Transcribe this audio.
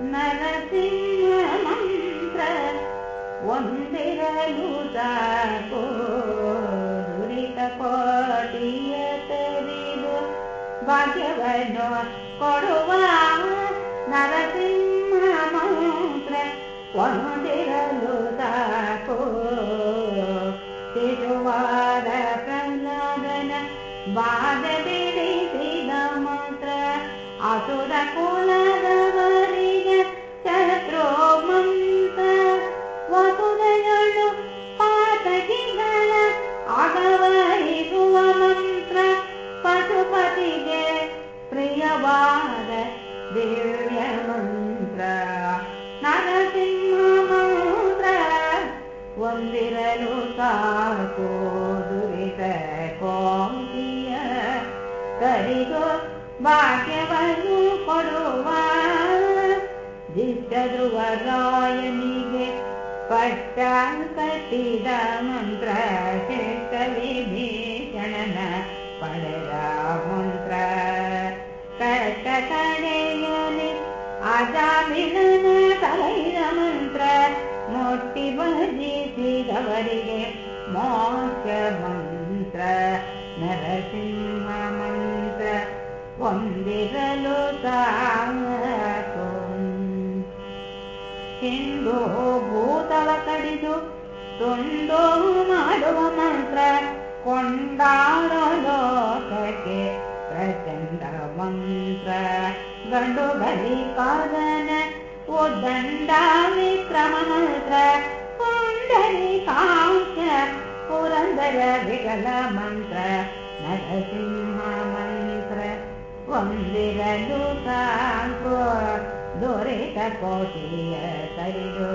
ನರಸಿಂಹ ಮಂತ್ರ ಒಂದಿರಲು ಸಾಕು ದುರಿತ ಕೋಟಿಯ ತರಿದು ಭಾಗ್ಯವನ್ನು ಕೊಡುವ ನರಸಿಂಹ ಮಂತ್ರ ಒಂದಿರಲು ಸಾಕು ತಿರುವಾದ ಪ್ರಹ್ಲಾದನ ಬಾಧ ದಿವ್ಯ ಮಂತ್ರ ನರಸಿಂಹ ಮಂತ್ರ ಒಂದಿರಲು ಸಾಕು ದುರಿತ ಕೋಟಿಯ ಕರಿದು ಭಾಗ್ಯವನ್ನು ಕೊಡುವ ಜಿಷ್ಟ ಧ್ರುವರಾಯನಿಗೆ ಪಟ್ಟ ಕಟ್ಟಿದ ಮಂತ್ರ ಅಜಾಮಿಳನ ಕಲೈದ ಮಂತ್ರ ಮೊಟ್ಟಿ ಭಜಿಸಿದವರಿಗೆ ಮೋಕ್ಷ ಮಂತ್ರ. ನರಸಿಂಹ ಮಂತ್ರ ಹೊಂದಿರಲು ಸಾಕು ಹಿಂದೂ ಭೂತವ ಕಡಿದು ತುಂಡು ಮಾಡುವ मन्त्र गण्डोबलिकादनन्दलिकाङ्ख्य पुरन्दर विरल मन्त्र नरसिंह मन्त्र वन्दर दोरित कोटिल्ययो